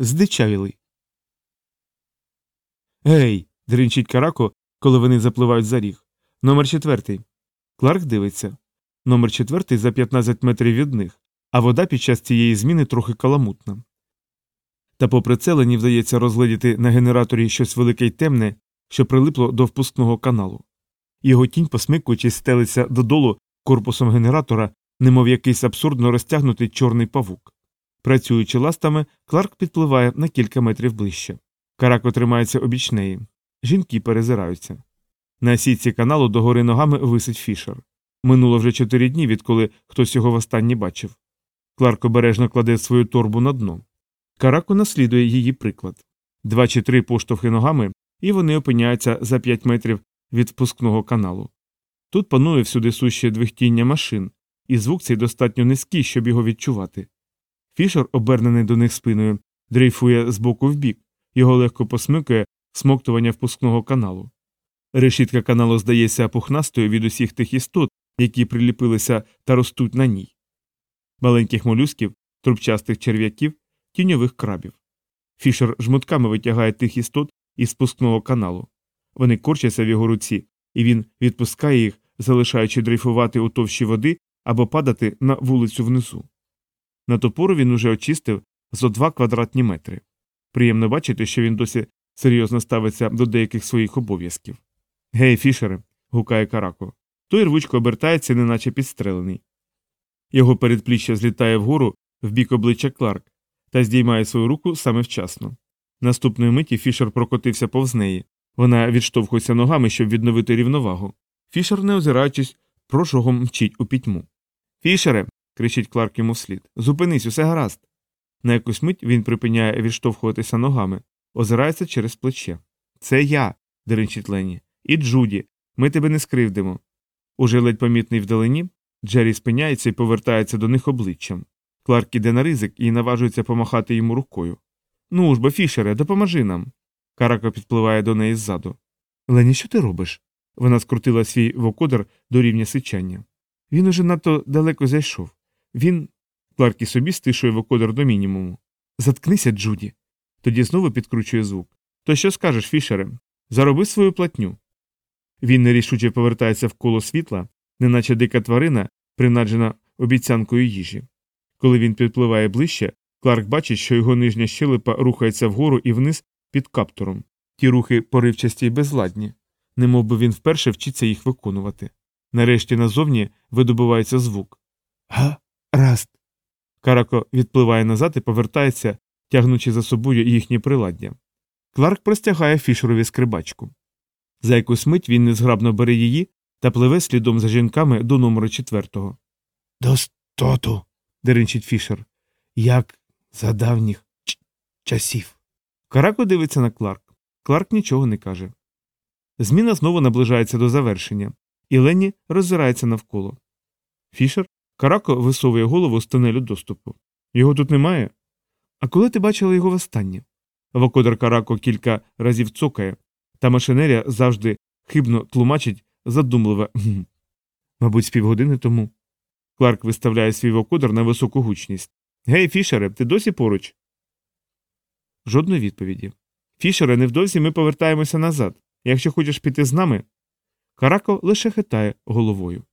здичавілий. Гей. дринчить Карако, коли вони запливають за ріг. Номер четвертий. Кларк дивиться. Номер четвертий за 15 метрів від них, а вода під час цієї зміни трохи каламутна. Та попри це Лені вдається розглядіти на генераторі щось велике й темне, що прилипло до впускного каналу. Його тінь, посмикуючись, стелиться додолу корпусом генератора, немов якийсь абсурдно розтягнутий чорний павук. Працюючи ластами, Кларк підпливає на кілька метрів ближче. Карако тримається обіч неї. Жінки перезираються. На сітці каналу догори ногами висить фішер. Минуло вже чотири дні, відколи хтось його востаннє бачив. Кларк обережно кладе свою торбу на дно. Карако наслідує її приклад. Два чи три поштовхи ногами, і вони опиняються за п'ять метрів від впускного каналу. Тут панує всюди суще двихтіння машин, і звук цей достатньо низький, щоб його відчувати. Фішер, обернений до них спиною, дрейфує з боку в бік, його легко посмикує смоктування впускного каналу. Решітка каналу здається пухнастою від усіх тих істот, які приліпилися та ростуть на ній. Маленьких молюсків, трубчастих черв'яків, тіньових крабів. Фішер жмутками витягає тих істот із спускного каналу. Вони корчаться в його руці, і він відпускає їх, залишаючи дрейфувати у товщі води або падати на вулицю внизу. На топору він уже очистив зо два квадратні метри. Приємно бачити, що він досі серйозно ставиться до деяких своїх обов'язків. Гей, фішере. гукає Карако. Той рвучко обертається, неначе підстрелений. Його передпліччя злітає вгору в бік обличчя Кларк та здіймає свою руку саме вчасно. Наступної миті Фішер прокотився повз неї. Вона відштовхується ногами, щоб відновити рівновагу. Фішер, не озираючись, прошогом мчить у пітьму. Фішере. Кричить Кларк йому вслід. Зупинись, усе гаразд. На якусь мить він припиняє відштовхуватися ногами, озирається через плече. Це я, деренчить Лені. І Джуді. Ми тебе не скривдимо. Уже ледь помітний вдалині, Джері спиняється і повертається до них обличчям. Кларк іде на ризик і наважується помахати йому рукою. Ну ж бо, Фішере, допоможи нам. Карако підпливає до неї ззаду. Лені, що ти робиш? Вона скрутила свій вокодер до рівня сичання. Він уже надто далеко зайшов. Він. Кларк і собі стишує вокодер до мінімуму. Заткнися, Джуді. Тоді знову підкручує звук. То що скажеш, Фішере? Зароби свою платню. Він нерішуче повертається в коло світла, неначе дика тварина, принаджена обіцянкою їжі. Коли він підпливає ближче, Кларк бачить, що його нижня щелепа рухається вгору і вниз під каптуром. Ті рухи поривчасті й безладні, немов би він вперше вчиться їх виконувати. Нарешті назовні видобувається звук. Га, раст. Карако відпливає назад і повертається, тягнучи за собою їхні приладдя. Кларк простягає фішерові скрибачку. За якусь мить він незграбно бере її та пливе слідом за жінками до номеру четвертого. Достоту. деренчить Фішер. Як за давніх часів. Карако дивиться на Кларк. Кларк нічого не каже. Зміна знову наближається до завершення, і Ленні роззирається навколо. Фішер Карако висовує голову з тунелю доступу. Його тут немає. А коли ти бачила його востаннє? Вокодер Карако кілька разів цокає, та машинерія завжди хибно тлумачить задумливе. Мабуть, з півгодини тому. Кларк виставляє свій вокодер на високу гучність. Гей, Фішере, ти досі поруч? Жодної відповіді. Фішере, невдовзі ми повертаємося назад. Якщо хочеш піти з нами. Карако лише хитає головою.